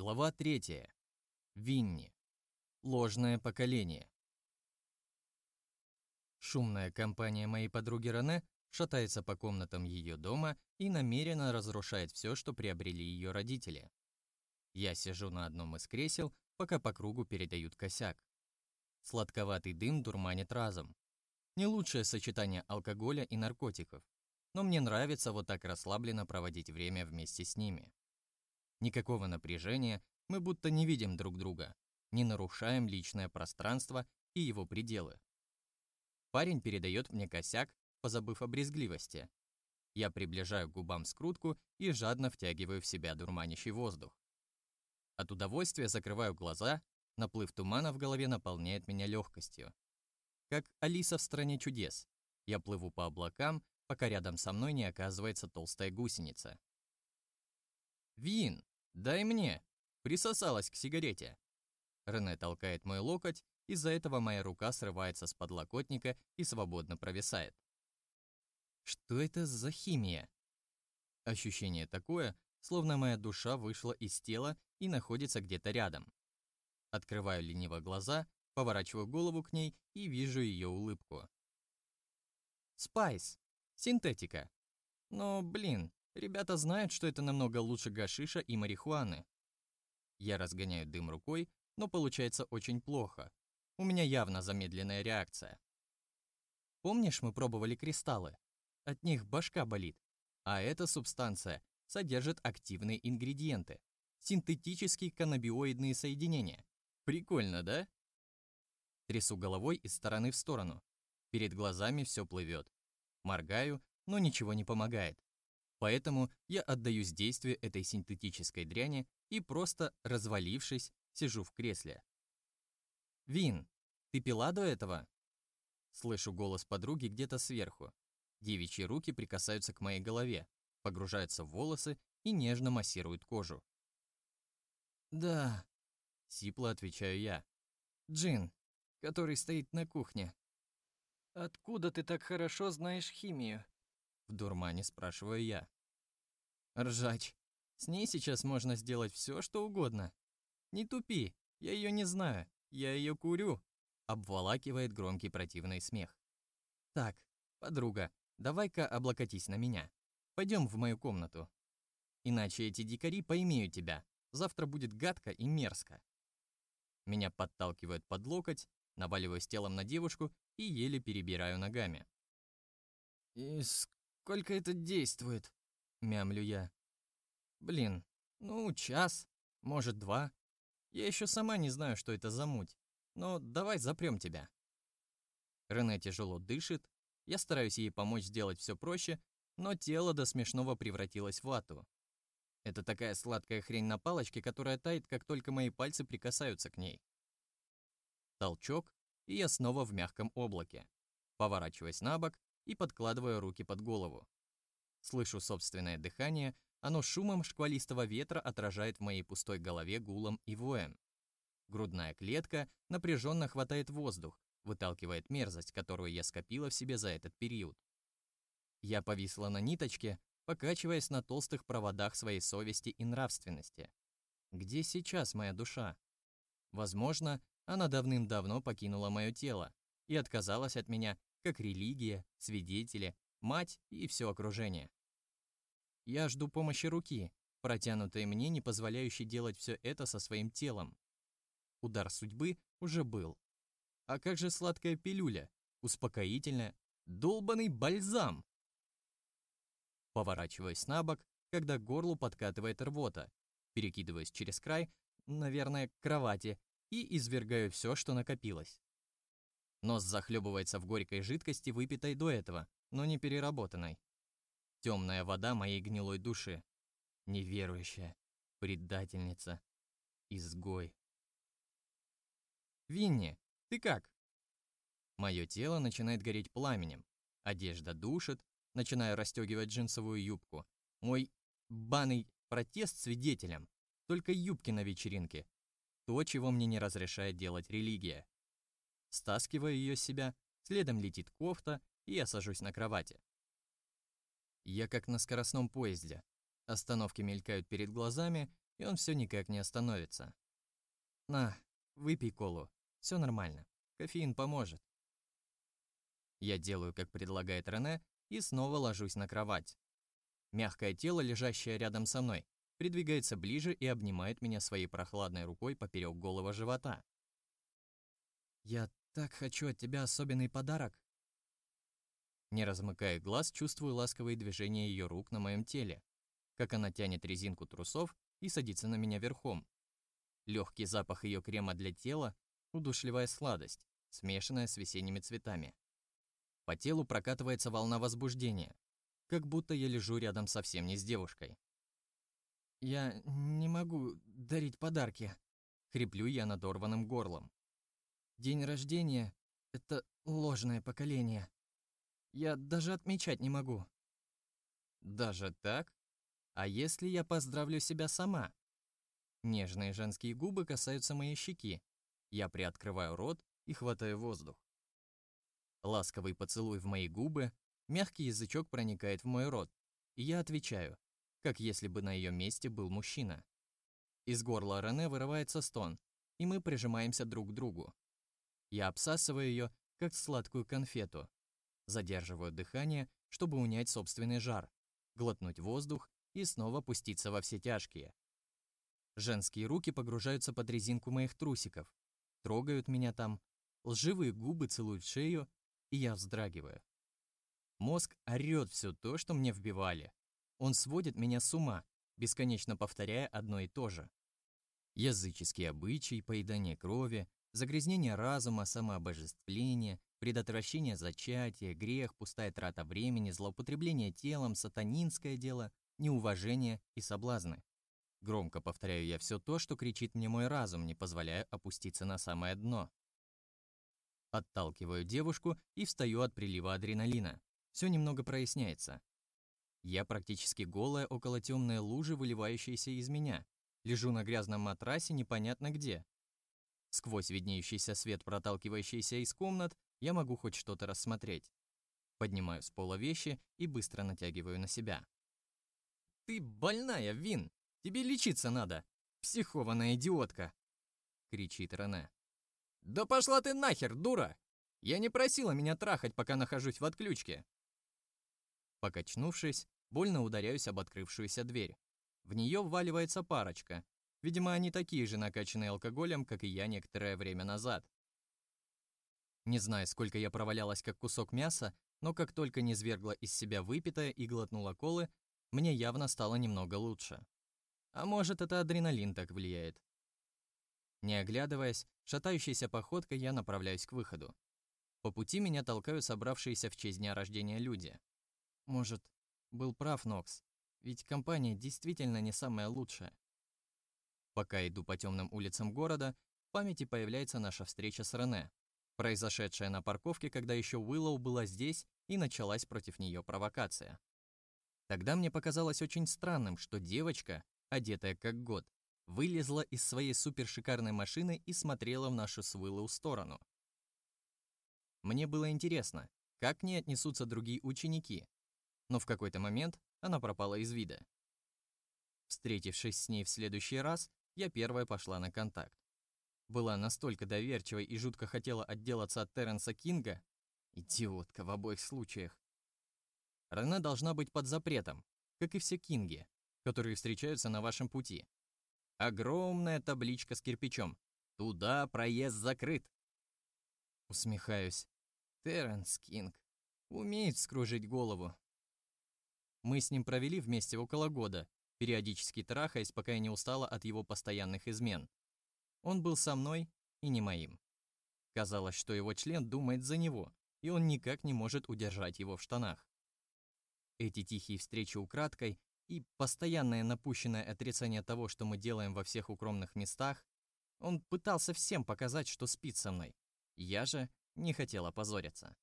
Глава 3. Винни. Ложное поколение. Шумная компания моей подруги Рене шатается по комнатам ее дома и намеренно разрушает все, что приобрели ее родители. Я сижу на одном из кресел, пока по кругу передают косяк. Сладковатый дым дурманит разум. Не лучшее сочетание алкоголя и наркотиков, но мне нравится вот так расслабленно проводить время вместе с ними. Никакого напряжения, мы будто не видим друг друга, не нарушаем личное пространство и его пределы. Парень передает мне косяк, позабыв о брезгливости. Я приближаю к губам скрутку и жадно втягиваю в себя дурманящий воздух. От удовольствия закрываю глаза, наплыв тумана в голове наполняет меня легкостью. Как Алиса в «Стране чудес». Я плыву по облакам, пока рядом со мной не оказывается толстая гусеница. «Вин, дай мне!» Присосалась к сигарете. Рене толкает мой локоть, из-за этого моя рука срывается с подлокотника и свободно провисает. Что это за химия? Ощущение такое, словно моя душа вышла из тела и находится где-то рядом. Открываю лениво глаза, поворачиваю голову к ней и вижу ее улыбку. Спайс. Синтетика. Но, блин, Ребята знают, что это намного лучше гашиша и марихуаны. Я разгоняю дым рукой, но получается очень плохо. У меня явно замедленная реакция. Помнишь, мы пробовали кристаллы? От них башка болит. А эта субстанция содержит активные ингредиенты. Синтетические каннабиоидные соединения. Прикольно, да? Трясу головой из стороны в сторону. Перед глазами все плывет. Моргаю, но ничего не помогает. Поэтому я отдаюсь действию этой синтетической дряни и просто, развалившись, сижу в кресле. «Вин, ты пила до этого?» Слышу голос подруги где-то сверху. Девичьи руки прикасаются к моей голове, погружаются в волосы и нежно массируют кожу. «Да», — сипло отвечаю я. «Джин, который стоит на кухне». «Откуда ты так хорошо знаешь химию?» В дурмане спрашиваю я. Ржач. С ней сейчас можно сделать все, что угодно. Не тупи, я ее не знаю, я ее курю. Обволакивает громкий противный смех. Так, подруга, давай-ка облокотись на меня. Пойдем в мою комнату. Иначе эти дикари поимеют тебя. Завтра будет гадко и мерзко. Меня подталкивают под локоть, наваливаюсь телом на девушку и еле перебираю ногами. «И сколько это действует?» — мямлю я. «Блин, ну, час, может, два. Я еще сама не знаю, что это за муть. Но давай запрем тебя». Рене тяжело дышит, я стараюсь ей помочь сделать все проще, но тело до смешного превратилось в вату. Это такая сладкая хрень на палочке, которая тает, как только мои пальцы прикасаются к ней. Толчок, и я снова в мягком облаке. Поворачиваясь на бок, и подкладываю руки под голову. Слышу собственное дыхание, оно шумом шквалистого ветра отражает в моей пустой голове гулом и воем. Грудная клетка напряженно хватает воздух, выталкивает мерзость, которую я скопила в себе за этот период. Я повисла на ниточке, покачиваясь на толстых проводах своей совести и нравственности. Где сейчас моя душа? Возможно, она давным-давно покинула мое тело и отказалась от меня как религия, свидетели, мать и все окружение. Я жду помощи руки, протянутой мне, не позволяющей делать все это со своим телом. Удар судьбы уже был. А как же сладкая пилюля, успокоительная, долбанный бальзам? Поворачиваюсь на бок, когда горлу подкатывает рвота, перекидываюсь через край, наверное, к кровати, и извергаю все, что накопилось. Нос захлебывается в горькой жидкости, выпитой до этого, но не переработанной. Темная вода моей гнилой души. Неверующая, предательница, изгой. «Винни, ты как?» Мое тело начинает гореть пламенем. Одежда душит, начинаю расстегивать джинсовую юбку. Мой банный протест свидетелем. Только юбки на вечеринке. То, чего мне не разрешает делать религия. Стаскиваю ее с себя, следом летит кофта, и я сажусь на кровати. Я как на скоростном поезде. Остановки мелькают перед глазами, и он все никак не остановится. На, выпей колу, все нормально, кофеин поможет. Я делаю, как предлагает Рене, и снова ложусь на кровать. Мягкое тело, лежащее рядом со мной, придвигается ближе и обнимает меня своей прохладной рукой поперек голого живота. «Я так хочу от тебя особенный подарок!» Не размыкая глаз, чувствую ласковые движения ее рук на моем теле, как она тянет резинку трусов и садится на меня верхом. Легкий запах ее крема для тела, удушливая сладость, смешанная с весенними цветами. По телу прокатывается волна возбуждения, как будто я лежу рядом совсем не с девушкой. «Я не могу дарить подарки», — хриплю я надорванным горлом. «День рождения — это ложное поколение. Я даже отмечать не могу». «Даже так? А если я поздравлю себя сама?» Нежные женские губы касаются моей щеки. Я приоткрываю рот и хватаю воздух. Ласковый поцелуй в мои губы, мягкий язычок проникает в мой рот, и я отвечаю, как если бы на ее месте был мужчина. Из горла Рене вырывается стон, и мы прижимаемся друг к другу. Я обсасываю ее, как сладкую конфету, задерживаю дыхание, чтобы унять собственный жар, глотнуть воздух и снова пуститься во все тяжкие. Женские руки погружаются под резинку моих трусиков, трогают меня там, лживые губы целуют шею, и я вздрагиваю. Мозг орёт все то, что мне вбивали. Он сводит меня с ума, бесконечно повторяя одно и то же. Языческие обычаи, поедание крови, загрязнение разума, самообожествление, предотвращение зачатия, грех, пустая трата времени, злоупотребление телом, сатанинское дело, неуважение и соблазны. Громко повторяю я все то, что кричит мне мой разум, не позволяя опуститься на самое дно. Отталкиваю девушку и встаю от прилива адреналина. Все немного проясняется. Я практически голая около темной лужи, выливающейся из меня. Лежу на грязном матрасе непонятно где. Сквозь виднеющийся свет, проталкивающийся из комнат, я могу хоть что-то рассмотреть. Поднимаю с пола вещи и быстро натягиваю на себя. «Ты больная, Вин!» Тебе лечиться надо, психованная идиотка!» — кричит Рене. «Да пошла ты нахер, дура! Я не просила меня трахать, пока нахожусь в отключке!» Покачнувшись, больно ударяюсь об открывшуюся дверь. В нее вваливается парочка. Видимо, они такие же накачанные алкоголем, как и я некоторое время назад. Не знаю, сколько я провалялась как кусок мяса, но как только не свергла из себя выпитое и глотнула колы, мне явно стало немного лучше. А может, это адреналин так влияет. Не оглядываясь, шатающейся походкой я направляюсь к выходу. По пути меня толкают собравшиеся в честь дня рождения люди. Может, был прав Нокс, ведь компания действительно не самая лучшая. Пока иду по темным улицам города, в памяти появляется наша встреча с Рене, произошедшая на парковке, когда еще Уиллоу была здесь и началась против нее провокация. Тогда мне показалось очень странным, что девочка, одетая как год, вылезла из своей супершикарной машины и смотрела в нашу с Уиллоу сторону. Мне было интересно, как к ней отнесутся другие ученики, но в какой-то момент она пропала из вида. Встретившись с ней в следующий раз, я первая пошла на контакт. Была настолько доверчивой и жутко хотела отделаться от Терренса Кинга, идиотка в обоих случаях. Рена должна быть под запретом, как и все Кинги, которые встречаются на вашем пути. Огромная табличка с кирпичом. Туда проезд закрыт. Усмехаюсь. Терренс Кинг. Умеет скружить голову. Мы с ним провели вместе около года, периодически трахаясь, пока я не устала от его постоянных измен. Он был со мной и не моим. Казалось, что его член думает за него, и он никак не может удержать его в штанах. Эти тихие встречи украдкой и постоянное напущенное отрицание того, что мы делаем во всех укромных местах, он пытался всем показать, что спит со мной. Я же не хотела позориться.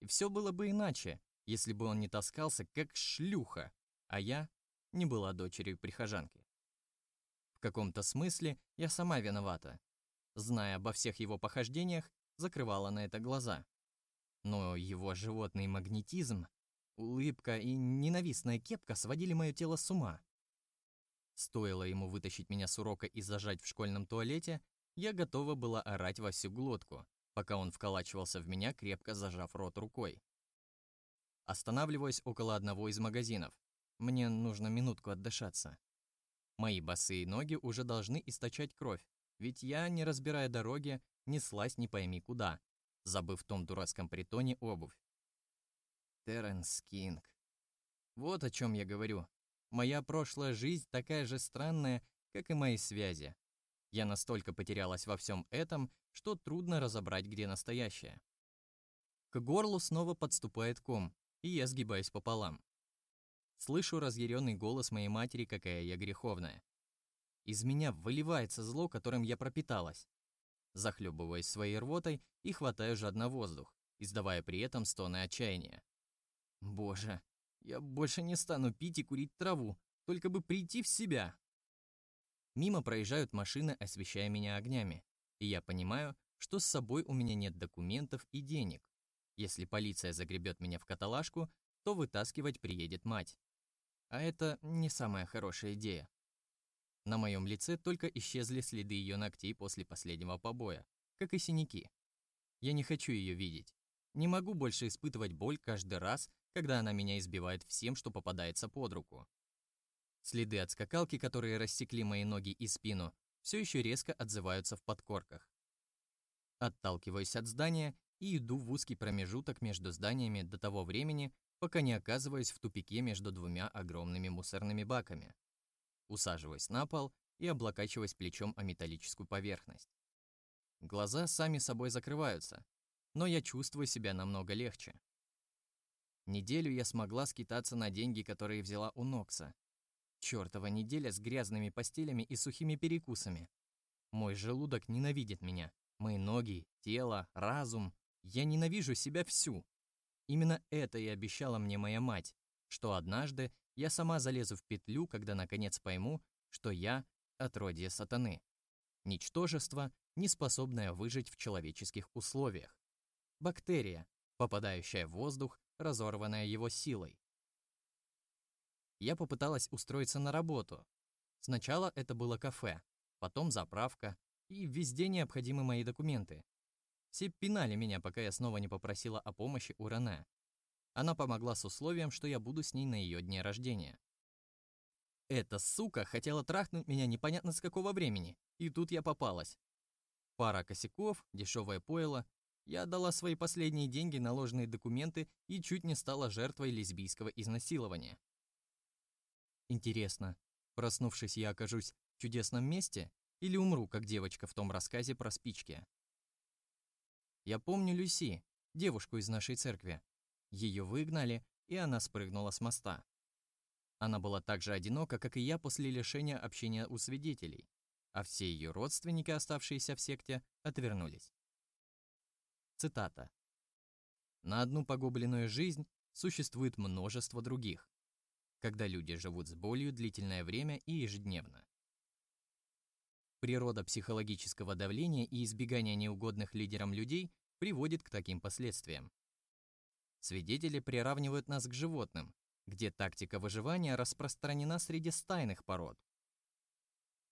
И все было бы иначе, если бы он не таскался как шлюха, а я не была дочерью прихожанки. В каком-то смысле я сама виновата. Зная обо всех его похождениях, закрывала на это глаза. Но его животный магнетизм Улыбка и ненавистная кепка сводили мое тело с ума. Стоило ему вытащить меня с урока и зажать в школьном туалете, я готова была орать во всю глотку, пока он вколачивался в меня, крепко зажав рот рукой. Останавливаюсь около одного из магазинов. Мне нужно минутку отдышаться. Мои босые ноги уже должны источать кровь, ведь я, не разбирая дороги, неслась не пойми куда, забыв в том дурацком притоне обувь. Терренс Кинг. Вот о чем я говорю. Моя прошлая жизнь такая же странная, как и мои связи. Я настолько потерялась во всем этом, что трудно разобрать, где настоящее. К горлу снова подступает ком, и я сгибаюсь пополам. Слышу разъяренный голос моей матери, какая я греховная. Из меня выливается зло, которым я пропиталась. Захлебываясь своей рвотой и хватаю жадно воздух, издавая при этом стоны отчаяния. Боже, я больше не стану пить и курить траву, только бы прийти в себя. Мимо проезжают машины, освещая меня огнями, и я понимаю, что с собой у меня нет документов и денег. Если полиция загребет меня в каталажку, то вытаскивать приедет мать. А это не самая хорошая идея. На моем лице только исчезли следы ее ногтей после последнего побоя, как и синяки. Я не хочу ее видеть. Не могу больше испытывать боль каждый раз, когда она меня избивает всем, что попадается под руку. Следы от скакалки, которые рассекли мои ноги и спину, все еще резко отзываются в подкорках. Отталкиваюсь от здания и иду в узкий промежуток между зданиями до того времени, пока не оказываюсь в тупике между двумя огромными мусорными баками. Усаживаюсь на пол и облокачиваюсь плечом о металлическую поверхность. Глаза сами собой закрываются, но я чувствую себя намного легче. Неделю я смогла скитаться на деньги, которые взяла у Нокса. Чёртова неделя с грязными постелями и сухими перекусами. Мой желудок ненавидит меня. Мои ноги, тело, разум. Я ненавижу себя всю. Именно это и обещала мне моя мать, что однажды я сама залезу в петлю, когда наконец пойму, что я — отродье сатаны. Ничтожество, не способное выжить в человеческих условиях. Бактерия, попадающая в воздух, разорванная его силой. Я попыталась устроиться на работу. Сначала это было кафе, потом заправка, и везде необходимы мои документы. Все пинали меня, пока я снова не попросила о помощи у Рене. Она помогла с условием, что я буду с ней на ее дне рождения. Эта сука хотела трахнуть меня непонятно с какого времени, и тут я попалась. Пара косяков, дешевое пойло. Я отдала свои последние деньги на ложные документы и чуть не стала жертвой лесбийского изнасилования. Интересно, проснувшись, я окажусь в чудесном месте или умру, как девочка в том рассказе про спички? Я помню Люси, девушку из нашей церкви. Ее выгнали, и она спрыгнула с моста. Она была так же одинока, как и я после лишения общения у свидетелей, а все ее родственники, оставшиеся в секте, отвернулись. Цитата. «На одну погубленную жизнь существует множество других, когда люди живут с болью длительное время и ежедневно. Природа психологического давления и избегания неугодных лидерам людей приводит к таким последствиям. Свидетели приравнивают нас к животным, где тактика выживания распространена среди стайных пород.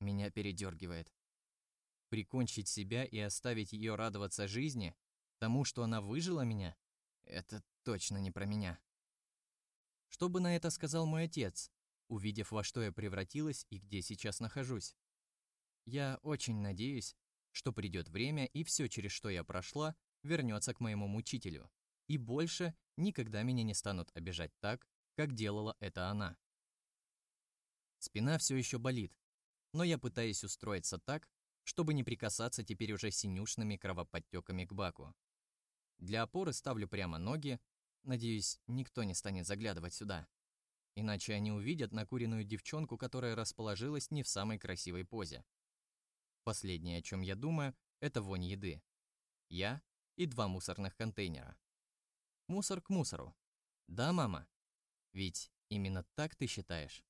Меня передергивает. Прикончить себя и оставить ее радоваться жизни, тому, что она выжила меня, это точно не про меня. Что бы на это сказал мой отец, увидев, во что я превратилась и где сейчас нахожусь? Я очень надеюсь, что придет время, и все, через что я прошла, вернется к моему мучителю. И больше никогда меня не станут обижать так, как делала это она. Спина все еще болит, но я пытаюсь устроиться так, чтобы не прикасаться теперь уже синюшными кровоподтеками к баку. Для опоры ставлю прямо ноги, надеюсь, никто не станет заглядывать сюда. Иначе они увидят накуренную девчонку, которая расположилась не в самой красивой позе. Последнее, о чем я думаю, это вонь еды. Я и два мусорных контейнера. Мусор к мусору. Да, мама? Ведь именно так ты считаешь?